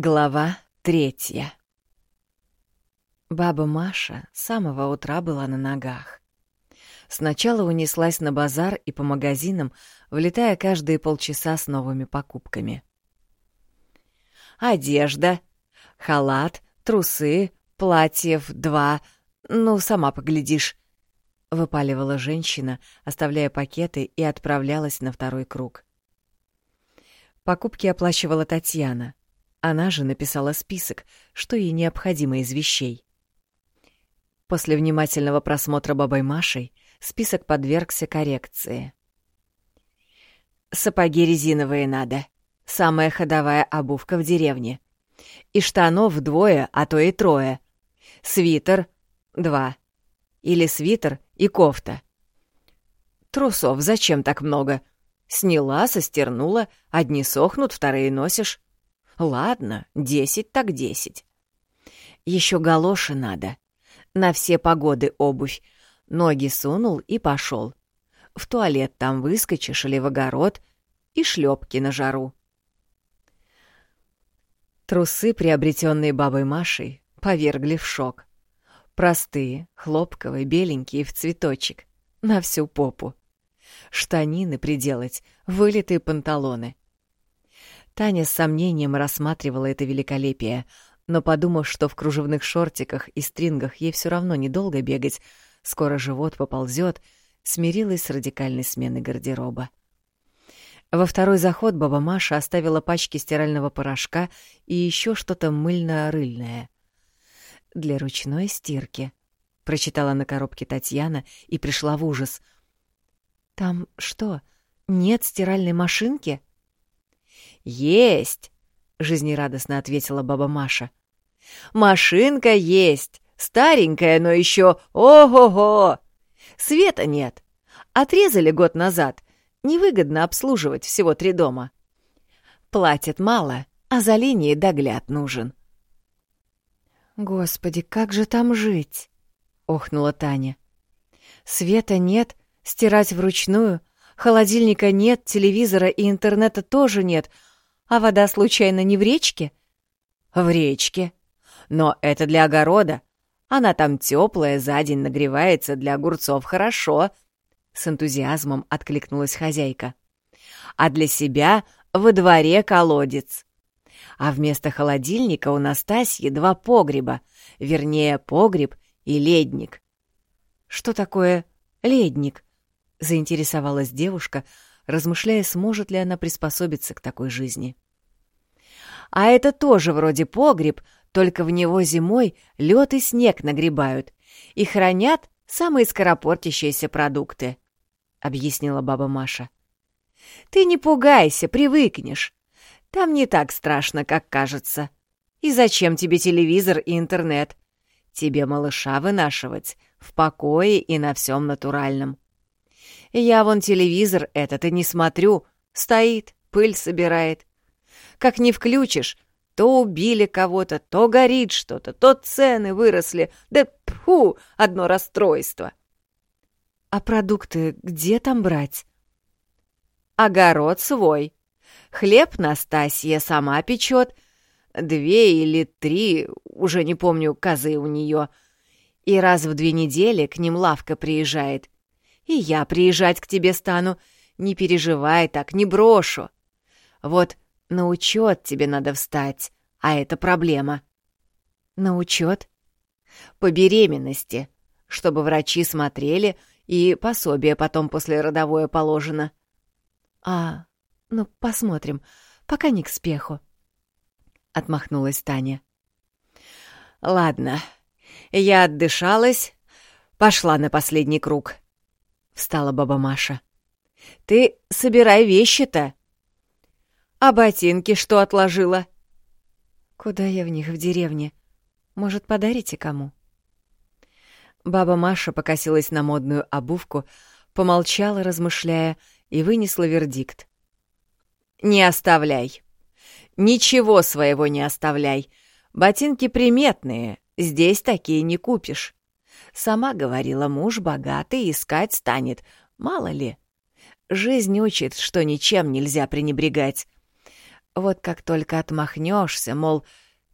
Глава третья Баба Маша с самого утра была на ногах. Сначала унеслась на базар и по магазинам, влетая каждые полчаса с новыми покупками. «Одежда, халат, трусы, платьев два, ну, сама поглядишь», — выпаливала женщина, оставляя пакеты и отправлялась на второй круг. Покупки оплачивала Татьяна. Она же написала список, что ей необходимо из вещей. После внимательного просмотра бабой Машей список подвергся коррекции. «Сапоги резиновые надо. Самая ходовая обувка в деревне. И штанов вдвое, а то и трое. Свитер — два. Или свитер и кофта. Трусов зачем так много? Сняла, состернула, одни сохнут, вторые носишь. Ладно, десять так десять. Еще галоши надо. На все погоды обувь. Ноги сунул и пошел. В туалет там выскочишь или в огород, и шлепки на жару. Трусы, приобретенные бабой Машей, повергли в шок. Простые, хлопковые, беленькие, в цветочек. На всю попу. Штанины приделать, вылитые панталоны. Таня с сомнением рассматривала это великолепие, но, подумав, что в кружевных шортиках и стрингах ей все равно недолго бегать, скоро живот поползет, смирилась с радикальной сменой гардероба. Во второй заход баба Маша оставила пачки стирального порошка и еще что-то мыльно-рыльное. «Для ручной стирки», — прочитала на коробке Татьяна и пришла в ужас. «Там что, нет стиральной машинки?» «Есть!» — жизнерадостно ответила баба Маша. «Машинка есть, старенькая, но еще ого-го! Света нет. Отрезали год назад. Невыгодно обслуживать всего три дома. Платят мало, а за линией догляд нужен». «Господи, как же там жить?» — охнула Таня. «Света нет, стирать вручную, холодильника нет, телевизора и интернета тоже нет, а вода случайно не в речке? В речке. Но это для огорода. Она там теплая, за день нагревается, для огурцов хорошо. С энтузиазмом откликнулась хозяйка. А для себя во дворе колодец. А вместо холодильника у Настасьи два погреба, вернее, погреб и ледник. Что такое ледник? Заинтересовалась девушка, размышляя, сможет ли она приспособиться к такой жизни. А это тоже вроде погреб, только в него зимой лед и снег нагребают и хранят самые скоропортящиеся продукты, — объяснила баба Маша. Ты не пугайся, привыкнешь. Там не так страшно, как кажется. И зачем тебе телевизор и интернет? Тебе малыша вынашивать в покое и на всем натуральном. Я вон телевизор этот и не смотрю. Стоит, пыль собирает. Как не включишь, то убили кого-то, то горит что-то, то цены выросли. Да пфу, одно расстройство. А продукты где там брать? Огород свой. Хлеб Настасья сама печет. Две или три, уже не помню, козы у нее. И раз в две недели к ним лавка приезжает. И я приезжать к тебе стану. Не переживай так, не брошу. Вот на учет тебе надо встать, а это проблема. На учет? По беременности, чтобы врачи смотрели, и пособие потом после родовое положено. А, ну посмотрим, пока не к спеху. Отмахнулась Таня. Ладно, я отдышалась, пошла на последний круг. — встала баба Маша. «Ты собирай вещи-то!» «А ботинки что отложила?» «Куда я в них в деревне? Может, подарите кому?» Баба Маша покосилась на модную обувку, помолчала, размышляя, и вынесла вердикт. «Не оставляй. Ничего своего не оставляй. Ботинки приметные, здесь такие не купишь. Сама говорила, муж богатый, искать станет. Мало ли. Жизнь учит, что ничем нельзя пренебрегать. Вот как только отмахнешься, мол,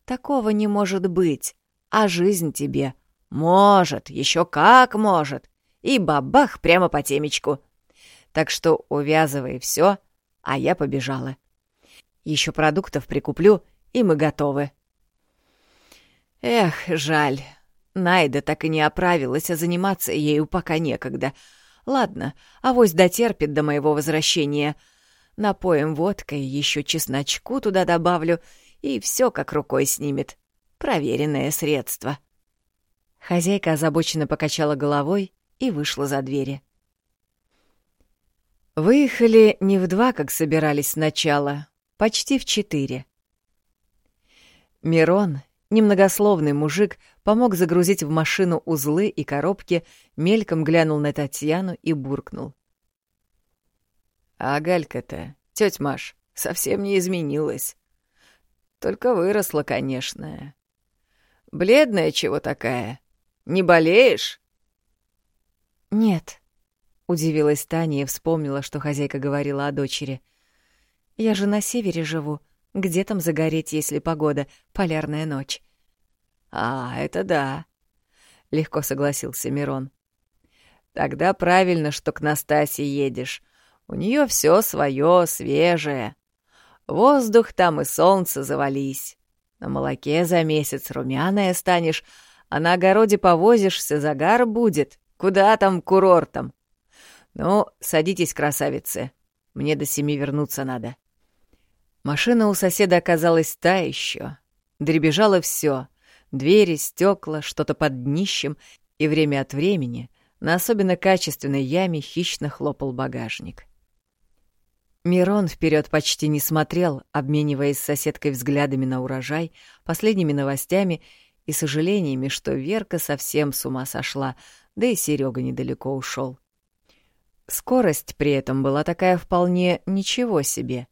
такого не может быть, а жизнь тебе может, еще как может, и бабах прямо по темечку. Так что увязывай все, а я побежала. Еще продуктов прикуплю, и мы готовы. Эх, жаль. Найда так и не оправилась, а заниматься ею пока некогда. Ладно, авось дотерпит до моего возвращения. Напоем водкой, еще чесночку туда добавлю, и все как рукой снимет. Проверенное средство. Хозяйка озабоченно покачала головой и вышла за двери. Выехали не в два, как собирались сначала, почти в четыре. Мирон, немногословный мужик, помог загрузить в машину узлы и коробки, мельком глянул на Татьяну и буркнул. «А Галька-то, тётя Маш, совсем не изменилась. Только выросла, конечно. Бледная чего такая? Не болеешь?» «Нет», — удивилась Таня и вспомнила, что хозяйка говорила о дочери. «Я же на севере живу. Где там загореть, если погода, полярная ночь?» «А, это да», — легко согласился Мирон. «Тогда правильно, что к Настасье едешь. У нее все свое, свежее. Воздух там и солнце завались. На молоке за месяц румяная станешь, а на огороде повозишься, загар будет. Куда там курортом? «Ну, садитесь, красавицы. Мне до семи вернуться надо». Машина у соседа оказалась та еще. Дребезжало все: двери, стекла, что-то под днищем, и время от времени на особенно качественной яме хищно хлопал багажник. Мирон вперед почти не смотрел, обмениваясь с соседкой взглядами на урожай, последними новостями и сожалениями, что Верка совсем с ума сошла, да и Серега недалеко ушел. Скорость при этом была такая вполне ничего себе.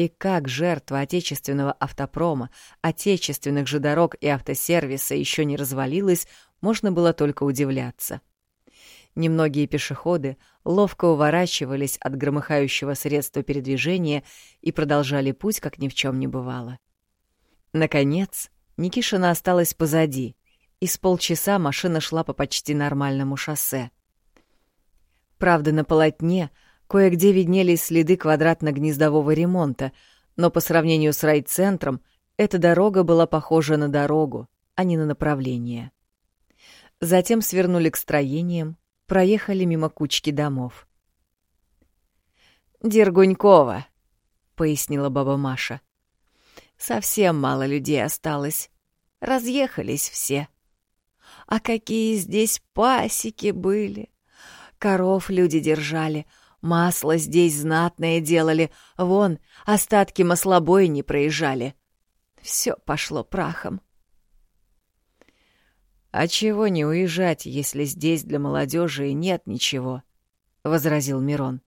И как жертва отечественного автопрома, отечественных же дорог и автосервиса еще не развалилась, можно было только удивляться. Немногие пешеходы ловко уворачивались от громыхающего средства передвижения и продолжали путь, как ни в чем не бывало. Наконец, Никишина осталась позади, и с полчаса машина шла по почти нормальному шоссе — Правда, на полотне кое-где виднелись следы квадратно-гнездового ремонта, но по сравнению с райцентром эта дорога была похожа на дорогу, а не на направление. Затем свернули к строениям, проехали мимо кучки домов. «Дергунькова», — пояснила баба Маша. «Совсем мало людей осталось. Разъехались все. А какие здесь пасеки были! Коров люди держали, масло здесь знатное делали, вон, остатки маслобоя не проезжали. Все пошло прахом. «А чего не уезжать, если здесь для молодежи и нет ничего?» — возразил Мирон.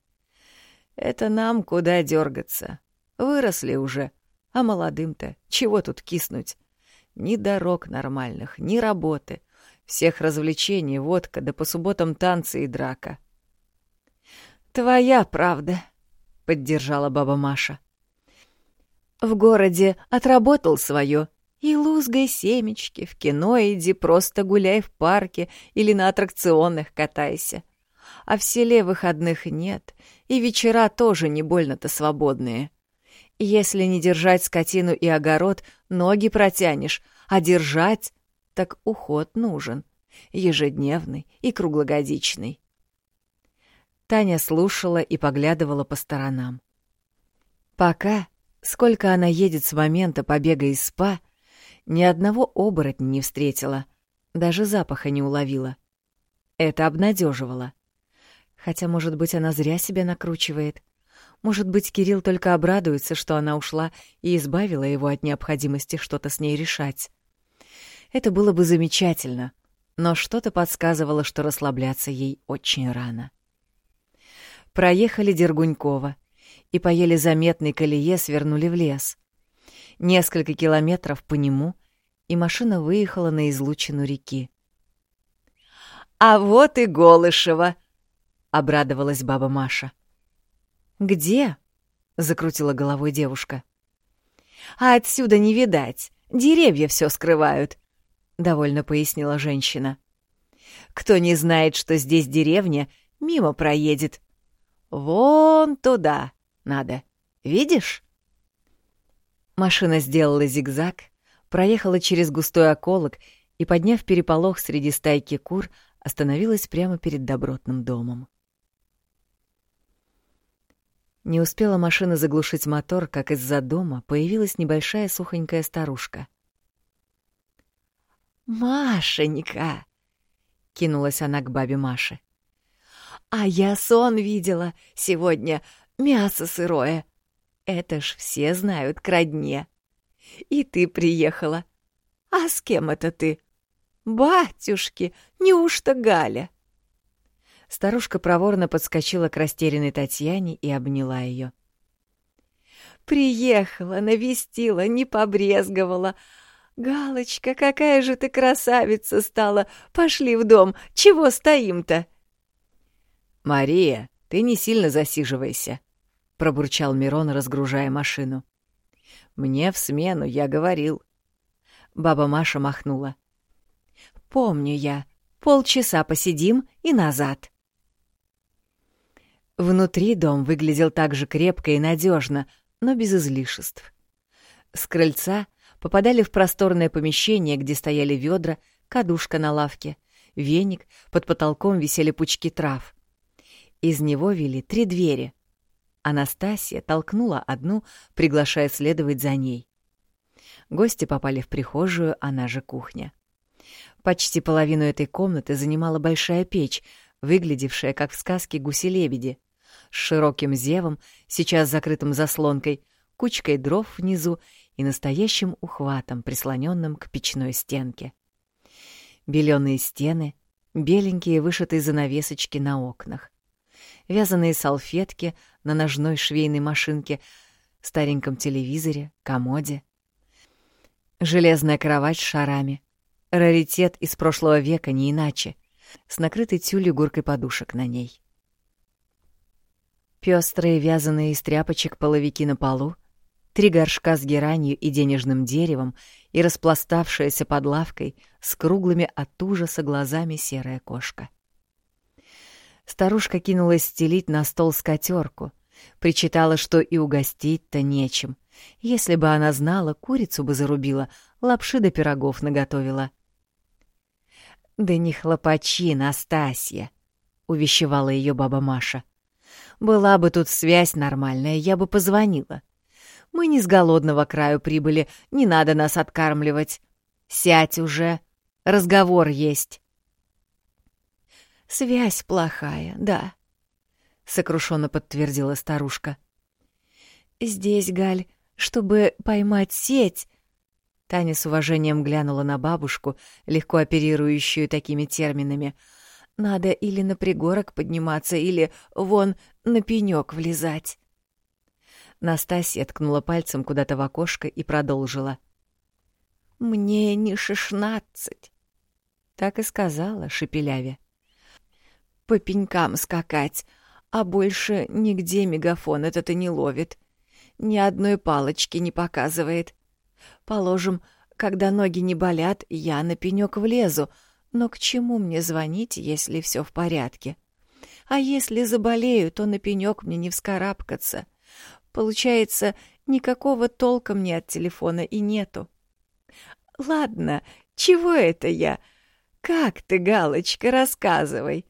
«Это нам куда дергаться. Выросли уже, а молодым-то чего тут киснуть? Ни дорог нормальных, ни работы. Всех развлечений, водка, да по субботам танцы и драка. «Твоя правда», — поддержала баба Маша. «В городе отработал свое, и лузгай семечки, в кино иди, просто гуляй в парке или на аттракционах катайся. А в селе выходных нет, и вечера тоже не больно-то свободные. Если не держать скотину и огород, ноги протянешь, а держать так уход нужен, ежедневный и круглогодичный. Таня слушала и поглядывала по сторонам. Пока, сколько она едет с момента побега из спа, ни одного оборотня не встретила, даже запаха не уловила. Это обнадеживало. Хотя, может быть, она зря себя накручивает. Может быть, Кирилл только обрадуется, что она ушла и избавила его от необходимости что-то с ней решать. Это было бы замечательно, но что-то подсказывало, что расслабляться ей очень рано. Проехали Дергунькова и по еле заметной колее свернули в лес. Несколько километров по нему, и машина выехала на излучину реки. «А вот и Голышева!» — обрадовалась баба Маша. «Где?» — закрутила головой девушка. А отсюда не видать, деревья все скрывают», — довольно пояснила женщина. «Кто не знает, что здесь деревня, мимо проедет. Вон туда надо, видишь?» Машина сделала зигзаг, проехала через густой околок и, подняв переполох среди стайки кур, остановилась прямо перед добротным домом. Не успела машина заглушить мотор, как из-за дома появилась небольшая сухонькая старушка. «Машенька!» — кинулась она к бабе Маше. «А я сон видела сегодня, мясо сырое. Это ж все знают к родне. И ты приехала. А с кем это ты? Батюшки, неужто Галя?» Старушка проворно подскочила к растерянной Татьяне и обняла ее. «Приехала, навестила, не побрезговала. Галочка, какая же ты красавица стала! Пошли в дом, чего стоим-то?» «Мария, ты не сильно засиживайся», — пробурчал Мирон, разгружая машину. «Мне в смену, я говорил». Баба Маша махнула. «Помню я. Полчаса посидим и назад». Внутри дом выглядел так же крепко и надежно, но без излишеств. С крыльца попадали в просторное помещение, где стояли ведра, кадушка на лавке, веник, под потолком висели пучки трав. Из него вели три двери. Анастасия толкнула одну, приглашая следовать за ней. Гости попали в прихожую, она же кухня. Почти половину этой комнаты занимала большая печь, выглядевшая, как в сказке «Гуси-лебеди», с широким зевом, сейчас закрытым заслонкой, кучкой дров внизу и настоящим ухватом, прислоненным к печной стенке. Беленые стены, беленькие вышитые занавесочки на окнах, вязаные салфетки на ножной швейной машинке, стареньком телевизоре, комоде. Железная кровать с шарами. Раритет из прошлого века, не иначе с накрытой тюлью горкой подушек на ней. Пёстрые вязаные из тряпочек половики на полу, три горшка с геранью и денежным деревом и распластавшаяся под лавкой с круглыми от ужаса глазами серая кошка. Старушка кинулась стелить на стол скатерку, причитала, что и угостить-то нечем. Если бы она знала, курицу бы зарубила, лапши до пирогов наготовила — «Да не хлопачи, Настасья!» — увещевала ее баба Маша. «Была бы тут связь нормальная, я бы позвонила. Мы не с голодного краю прибыли, не надо нас откармливать. Сядь уже, разговор есть». «Связь плохая, да», — сокрушенно подтвердила старушка. «Здесь, Галь, чтобы поймать сеть, Таня с уважением глянула на бабушку, легко оперирующую такими терминами. «Надо или на пригорок подниматься, или вон на пенёк влезать». Настасья ткнула пальцем куда-то в окошко и продолжила. «Мне не шестнадцать», — так и сказала шепеляве. «По пенькам скакать, а больше нигде мегафон этот и не ловит. Ни одной палочки не показывает. Положим, когда ноги не болят, я на пенёк влезу, но к чему мне звонить, если все в порядке? А если заболею, то на пенёк мне не вскарабкаться. Получается, никакого толка мне от телефона и нету. Ладно, чего это я? Как ты, Галочка, рассказывай.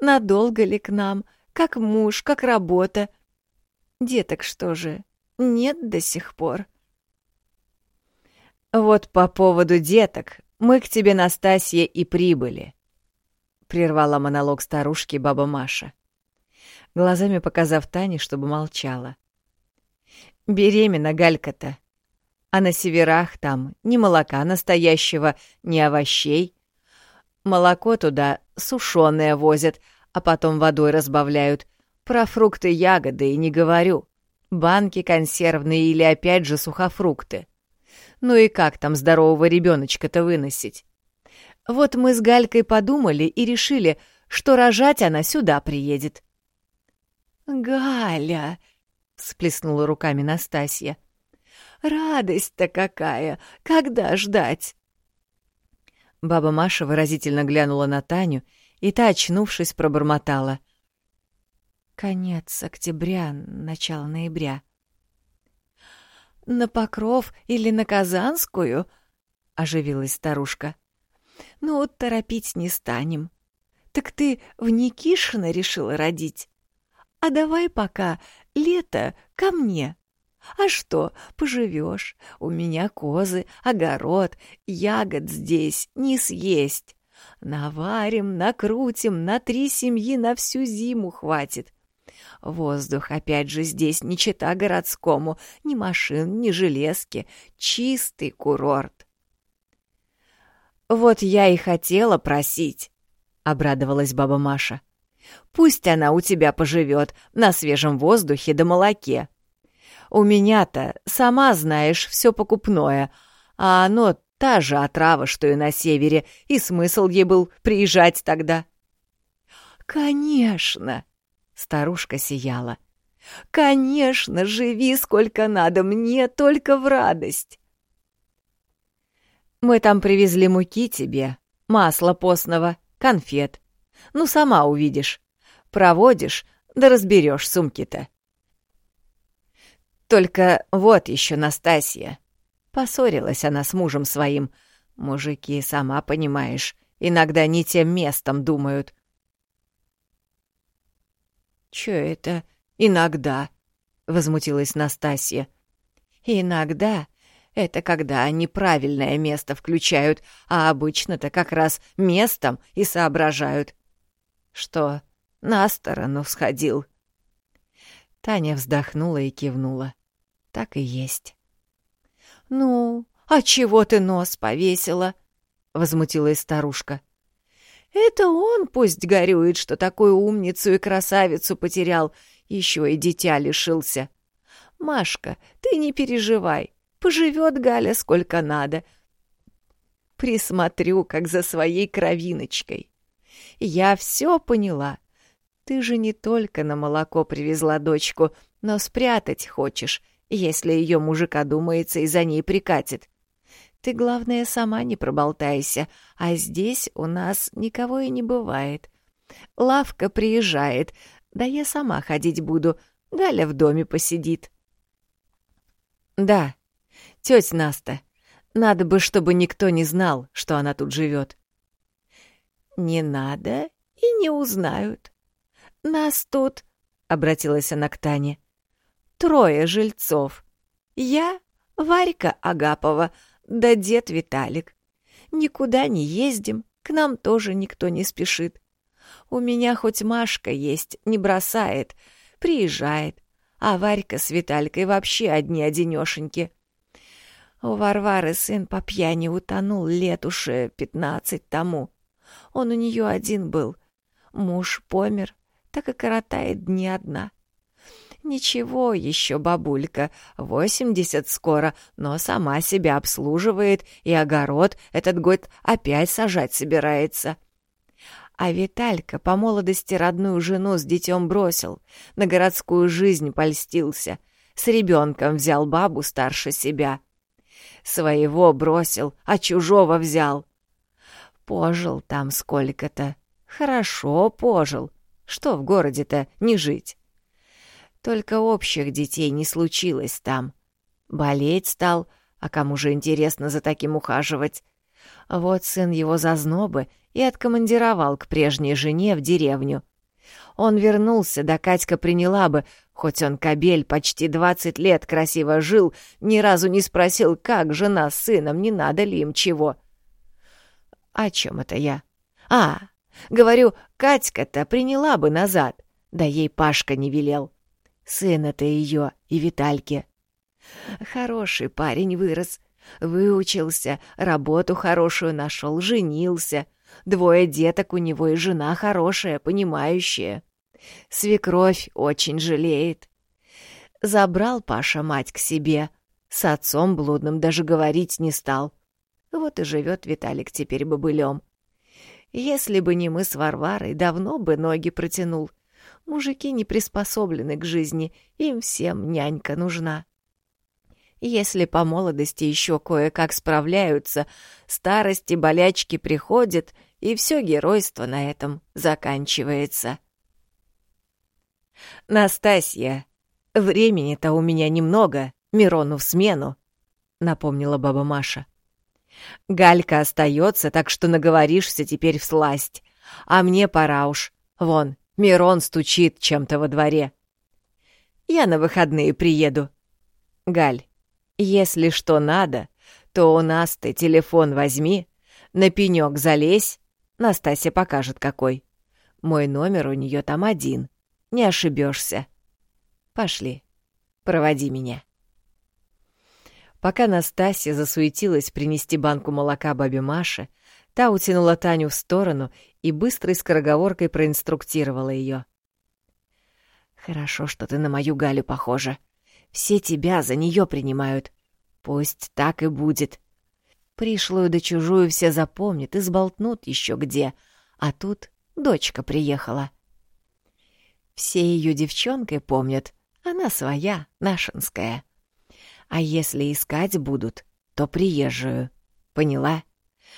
Надолго ли к нам? Как муж, как работа? Деток что же, нет до сих пор? «Вот по поводу деток мы к тебе, Настасья, и прибыли», — прервала монолог старушки баба Маша, глазами показав Тане, чтобы молчала. «Беременна Галька-то, а на северах там ни молока настоящего, ни овощей. Молоко туда сушеное возят, а потом водой разбавляют. Про фрукты, ягоды и не говорю. Банки консервные или опять же сухофрукты. Ну и как там здорового ребеночка-то выносить? Вот мы с Галькой подумали и решили, что рожать она сюда приедет. «Галя!» — всплеснула руками Настасья. Радость-то какая! Когда ждать?» Баба Маша выразительно глянула на Таню, и та, очнувшись, пробормотала. «Конец октября, начало ноября». «На Покров или на Казанскую?» — оживилась старушка. «Ну, торопить не станем. Так ты в Никишино решила родить? А давай пока лето ко мне. А что, поживешь? У меня козы, огород, ягод здесь не съесть. Наварим, накрутим, на три семьи на всю зиму хватит. Воздух, опять же, здесь не чета городскому, ни машин, ни железки, чистый курорт. «Вот я и хотела просить», — обрадовалась баба Маша. «Пусть она у тебя поживет на свежем воздухе да молоке. У меня-то, сама знаешь, все покупное, а оно та же отрава, что и на севере, и смысл ей был приезжать тогда». «Конечно!» — старушка сияла. «Конечно, живи сколько надо, мне только в радость!» «Мы там привезли муки тебе, масла постного, конфет. Ну, сама увидишь. Проводишь, да разберешь сумки-то». Только вот еще Настасья. Поссорилась она с мужем своим. Мужики, сама понимаешь, иногда не тем местом думают. «Чё это иногда?» — возмутилась Настасья. «Иногда это когда они правильное место включают, а обычно-то как раз местом и соображают. Что, на сторону сходил?» Таня вздохнула и кивнула. Так и есть. «Ну, а чего ты нос повесила?» — возмутилась старушка. Это он пусть горюет, что такую умницу и красавицу потерял, еще и дитя лишился. Машка, ты не переживай, поживет Галя сколько надо. Присмотрю, как за своей кровиночкой. Я все поняла. Ты же не только на молоко привезла дочку, но спрятать хочешь, если ее мужика думается и за ней прикатит. Ты, главное, сама не проболтайся, а здесь у нас никого и не бывает. Лавка приезжает, да я сама ходить буду, Галя в доме посидит. Да, тетя Наста, надо бы, чтобы никто не знал, что она тут живет. Не надо и не узнают. Нас тут, — обратилась она к Тане, — трое жильцов. Я, Варька Агапова, — да дед Виталик. Никуда не ездим, к нам тоже никто не спешит. У меня хоть Машка есть, не бросает, приезжает, а Варька с Виталькой вообще одни-одинешеньки. У Варвары сын по пьяни утонул лет уж пятнадцать тому. Он у нее один был. Муж помер, так и коротает дни одна. «Ничего еще, бабулька, восемьдесят скоро, но сама себя обслуживает и огород этот год опять сажать собирается». А Виталька по молодости родную жену с детем бросил, на городскую жизнь польстился, с ребенком взял бабу старше себя. Своего бросил, а чужого взял. Пожил там сколько-то. Хорошо пожил. Что в городе-то не жить? Только общих детей не случилось там. Болеть стал, а кому же интересно за таким ухаживать? Вот сын его зазнобы и откомандировал к прежней жене в деревню. Он вернулся, да Катька приняла бы, хоть он кобель почти двадцать лет красиво жил, ни разу не спросил, как жена с сыном, не надо ли им чего. О чем это я? А, говорю, Катька-то приняла бы назад, да ей Пашка не велел. Сына-то ее и Витальке. Хороший парень вырос, выучился, работу хорошую нашел, женился. Двое деток у него и жена хорошая, понимающая. Свекровь очень жалеет. Забрал Паша мать к себе. С отцом блудным даже говорить не стал. Вот и живет Виталик теперь бобылем. Если бы не мы с Варварой, давно бы ноги протянул — Мужики не приспособлены к жизни, им всем нянька нужна. Если по молодости еще кое-как справляются, старости болячки приходят, и все геройство на этом заканчивается. «Настасья, времени-то у меня немного, Мирону в смену», — напомнила баба Маша. «Галька остается, так что наговоришься теперь в сласть. А мне пора уж. Вон, Мирон стучит чем-то во дворе. Я на выходные приеду. Галь, если что надо, то у нас ты телефон возьми, на пенек залезь, Настасья покажет какой. Мой номер у нее там один, не ошибешься. Пошли, проводи меня. Пока Настасья засуетилась принести банку молока бабе Маше, та утянула Таню в сторону и быстрой скороговоркой проинструктировала ее. «Хорошо, что ты на мою Галю похожа. Все тебя за нее принимают. Пусть так и будет. Пришлую да чужую все запомнят и сболтнут еще где, а тут дочка приехала. Все ее девчонкой помнят, она своя, нашинская. А если искать будут, то приезжую. Поняла?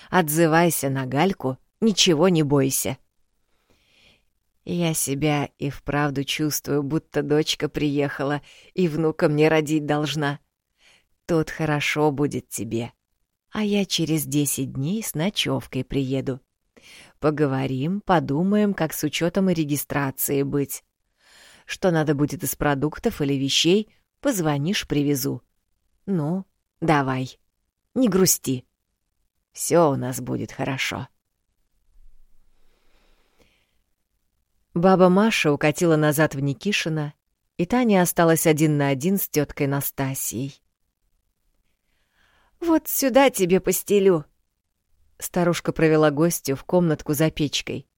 Отзывайся на Гальку Ничего не бойся. Я себя и вправду чувствую, будто дочка приехала и внука мне родить должна. Тут хорошо будет тебе. А я через десять дней с ночевкой приеду. Поговорим, подумаем, как с учетом и регистрацией быть. Что надо будет из продуктов или вещей, позвонишь, привезу. Ну, давай, не грусти. Все у нас будет хорошо. Баба Маша укатила назад в Никишино, и Таня осталась один на один с теткой Настасией. «Вот сюда тебе постелю!» Старушка провела гостю в комнатку за печкой.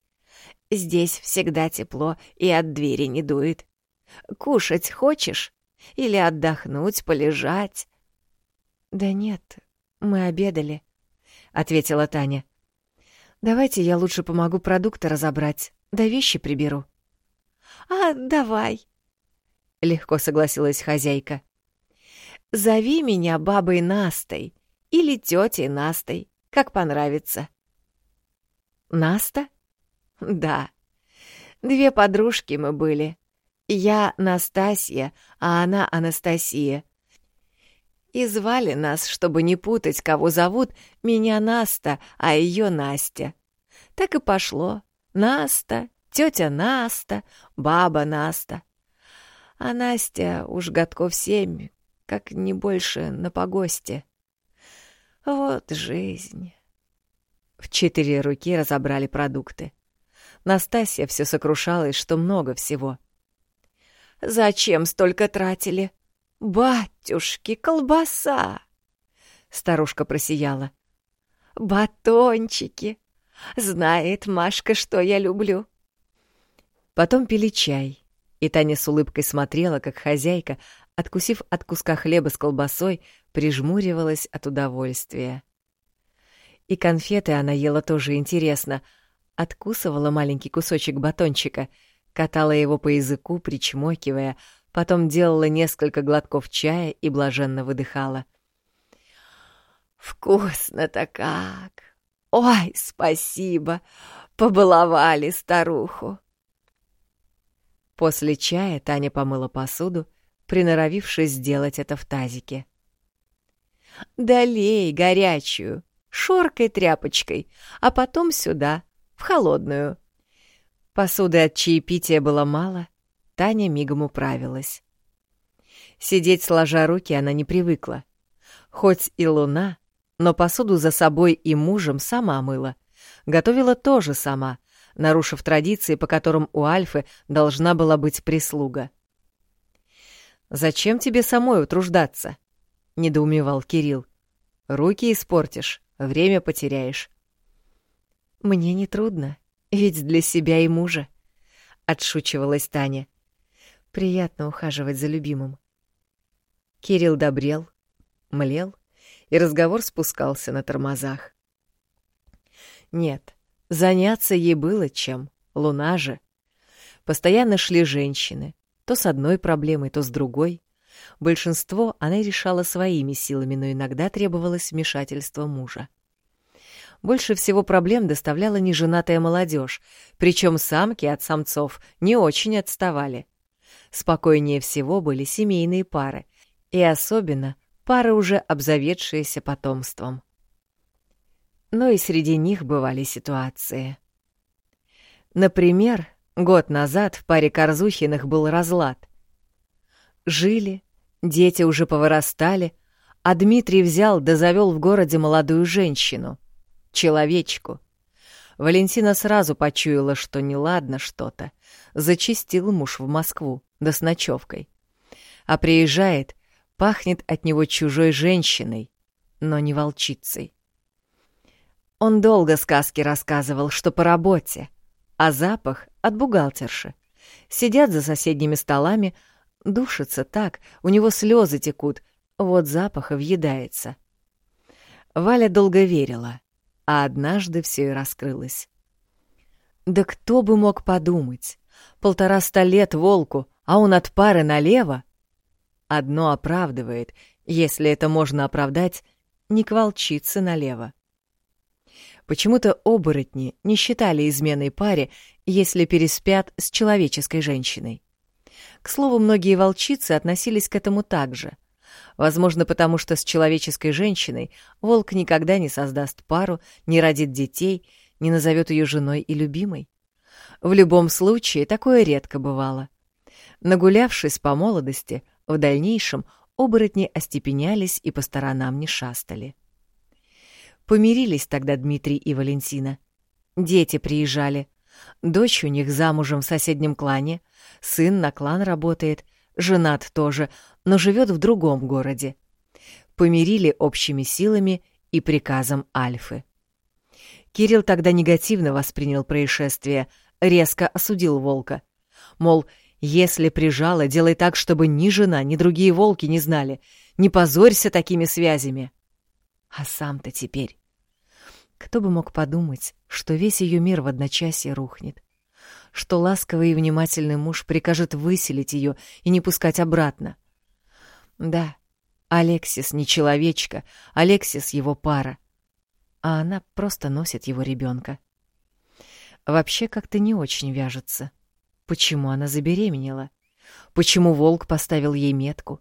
«Здесь всегда тепло и от двери не дует. Кушать хочешь? Или отдохнуть, полежать?» «Да нет, мы обедали», — ответила Таня. «Давайте я лучше помогу продукты разобрать, да вещи приберу». «А, давай», — легко согласилась хозяйка. «Зови меня бабой Настой или тетей Настой, как понравится». «Наста?» «Да. Две подружки мы были. Я Настасья, а она Анастасия. И звали нас, чтобы не путать, кого зовут, меня Наста, а ее Настя. Так и пошло. Наста, тетя Наста, баба Наста. А Настя уж годков семь, как не больше на погосте. Вот жизнь. В четыре руки разобрали продукты. Настасья все сокрушалась, что много всего. «Зачем столько тратили? Батюшки, колбаса!» Старушка просияла. «Батончики! Знает Машка, что я люблю. Потом пили чай, и Таня с улыбкой смотрела, как хозяйка, откусив от куска хлеба с колбасой, прижмуривалась от удовольствия. И конфеты она ела тоже интересно. Откусывала маленький кусочек батончика, катала его по языку, причмокивая, потом делала несколько глотков чая и блаженно выдыхала. «Вкусно-то как!» Ой, спасибо, побаловали старуху. После чая Таня помыла посуду, приноровившись сделать это в тазике. «Долей горячую, шоркой тряпочкой, а потом сюда, в холодную». Посуды от чаепития было мало, Таня мигом управилась. Сидеть сложа руки она не привыкла. Хоть и луна, но посуду за собой и мужем сама мыла. Готовила тоже сама, нарушив традиции, по которым у Альфы должна была быть прислуга. «Зачем тебе самой утруждаться?» — недоумевал Кирилл. «Руки испортишь, время потеряешь». «Мне не трудно, ведь для себя и мужа», — отшучивалась Таня. «Приятно ухаживать за любимым». Кирилл добрел, млел, и разговор спускался на тормозах. Нет, заняться ей было чем, луна же. Постоянно шли женщины, то с одной проблемой, то с другой. Большинство она решала своими силами, но иногда требовалось вмешательство мужа. Больше всего проблем доставляла неженатая молодежь, причем самки от самцов не очень отставали. Спокойнее всего были семейные пары, и особенно пары, уже обзаведшиеся потомством. Но и среди них бывали ситуации. Например, год назад в паре Корзухиных был разлад. Жили, дети уже повырастали, а Дмитрий взял да завел в городе молодую женщину, человечку. Валентина сразу почуяла, что неладно что-то. Зачистил муж в Москву, да с ночевкой. А приезжает, пахнет от него чужой женщиной, но не волчицей. Он долго сказки рассказывал, что по работе, а запах — от бухгалтерши. Сидят за соседними столами, душится так, у него слезы текут, вот запах и въедается. Валя долго верила, а однажды все и раскрылось. Да кто бы мог подумать? Полтораста лет волку, а он от пары налево? Одно оправдывает, если это можно оправдать, не к волчице налево. Почему-то оборотни не считали изменой паре, если переспят с человеческой женщиной. К слову, многие волчицы относились к этому так же. Возможно, потому что с человеческой женщиной волк никогда не создаст пару, не родит детей, не назовет ее женой и любимой. В любом случае, такое редко бывало. Нагулявшись по молодости, в дальнейшем оборотни остепенялись и по сторонам не шастали. Помирились тогда Дмитрий и Валентина. Дети приезжали. Дочь у них замужем в соседнем клане, сын на клан работает, женат тоже, но живет в другом городе. Помирили общими силами и приказом Альфы. Кирилл тогда негативно воспринял происшествие, резко осудил волка. Мол, если прижала, делай так, чтобы ни жена, ни другие волки не знали. Не позорься такими связями. А сам-то теперь... Кто бы мог подумать, что весь ее мир в одночасье рухнет, что ласковый и внимательный муж прикажет выселить ее и не пускать обратно. Да, Алексис не человечка, Алексис его пара, а она просто носит его ребенка. Вообще как-то не очень вяжется. Почему она забеременела? Почему волк поставил ей метку?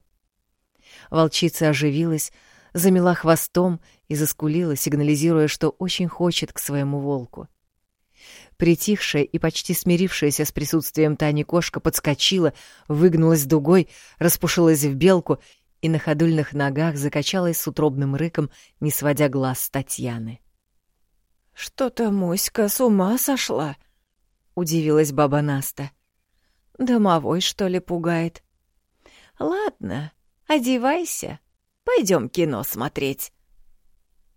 Волчица оживилась, замела хвостом и заскулила, сигнализируя, что очень хочет к своему волку. Притихшая и почти смирившаяся с присутствием Тани кошка подскочила, выгнулась дугой, распушилась в белку и на ходульных ногах закачалась с утробным рыком, не сводя глаз с Татьяны. «Что-то Моська с ума сошла?» — удивилась баба Наста. «Домовой, что ли, пугает?» «Ладно, одевайся, Пойдем кино смотреть».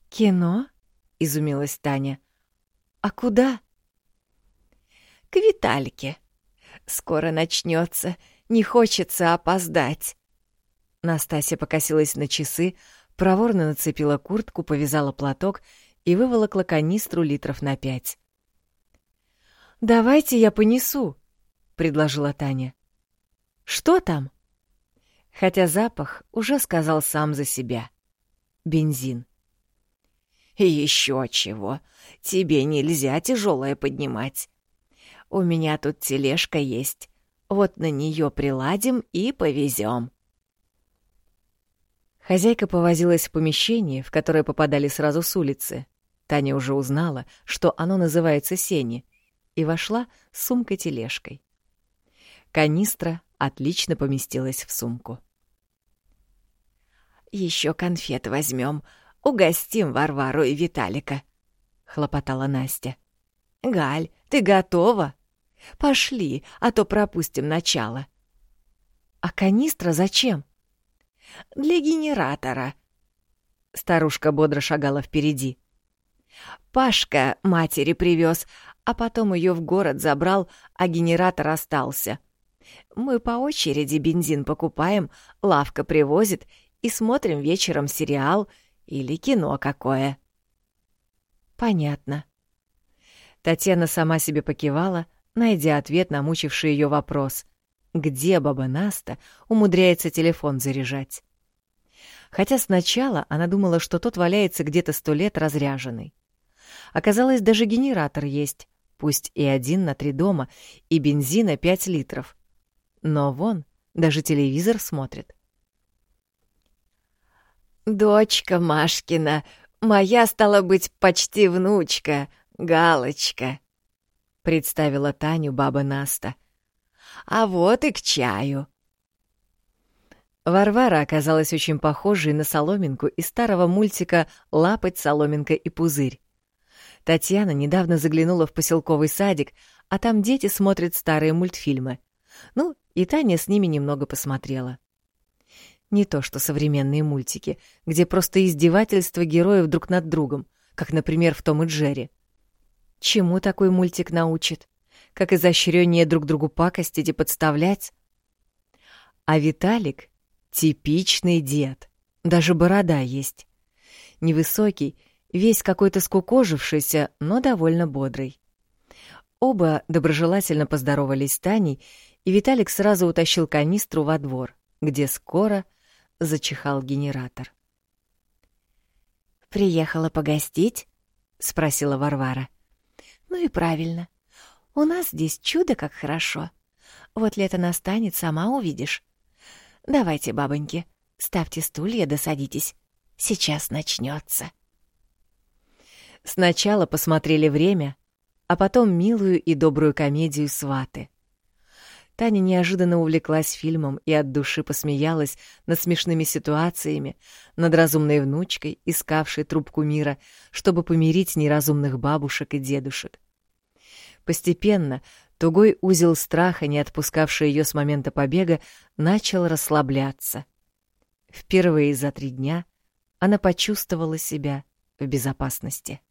«Кино?» — изумилась Таня. «А куда?» «К Витальке. Скоро начнется, не хочется опоздать». Настасья покосилась на часы, проворно нацепила куртку, повязала платок и выволокла канистру литров на пять. «Давайте я понесу», — предложила Таня. «Что там?» хотя запах уже сказал сам за себя. Бензин. «Еще чего. Тебе нельзя тяжелое поднимать. У меня тут тележка есть. Вот на нее приладим и повезем». Хозяйка повозилась в помещении, в которое попадали сразу с улицы. Таня уже узнала, что оно называется сени, и вошла с сумкой-тележкой. Канистра отлично поместилась в сумку. Еще конфет возьмем, угостим Варвару и Виталика», — хлопотала Настя. «Галь, ты готова? Пошли, а то пропустим начало». «А канистра зачем?» «Для генератора». Старушка бодро шагала впереди. Пашка матери привез, а потом ее в город забрал, а генератор остался. Мы по очереди бензин покупаем, лавка привозит, и смотрим вечером сериал или кино какое. Понятно. Татьяна сама себе покивала, найдя ответ на мучивший ее вопрос. где баба Наста умудряется телефон заряжать. Хотя сначала она думала, что тот валяется где-то сто лет разряженный. Оказалось, даже генератор есть, пусть и один на три дома, и бензина пять литров. Но вон, даже телевизор смотрит. «Дочка Машкина, моя, стала быть, почти внучка, Галочка», — представила Таню баба Наста. «А вот и к чаю». Варвара оказалась очень похожей на соломинку из старого мультика «Лапоть, соломинка и пузырь». Татьяна недавно заглянула в поселковый садик, а там дети смотрят старые мультфильмы. Ну, и Таня с ними немного посмотрела. Не то что современные мультики, где просто издевательство героев друг над другом, как, например, в «Том и Джерри». Чему такой мультик научит? Как изощрение друг другу пакостить и подставлять? А Виталик — типичный дед. Даже борода есть. Невысокий, весь какой-то скукожившийся, но довольно бодрый. Оба доброжелательно поздоровались с Таней, и Виталик сразу утащил канистру во двор, где скоро зачихал генератор. «Приехала погостить?» — спросила Варвара. «Ну и правильно. У нас здесь чудо как хорошо. Вот лето настанет, сама увидишь. Давайте, бабоньки, ставьте стулья да садитесь. Сейчас начнется. Сначала посмотрели время, а потом милую и добрую комедию «Сваты». Таня неожиданно увлеклась фильмом и от души посмеялась над смешными ситуациями, над разумной внучкой, искавшей трубку мира, чтобы помирить неразумных бабушек и дедушек. Постепенно тугой узел страха, не отпускавший ее с момента побега, начал расслабляться. Впервые за три дня она почувствовала себя в безопасности.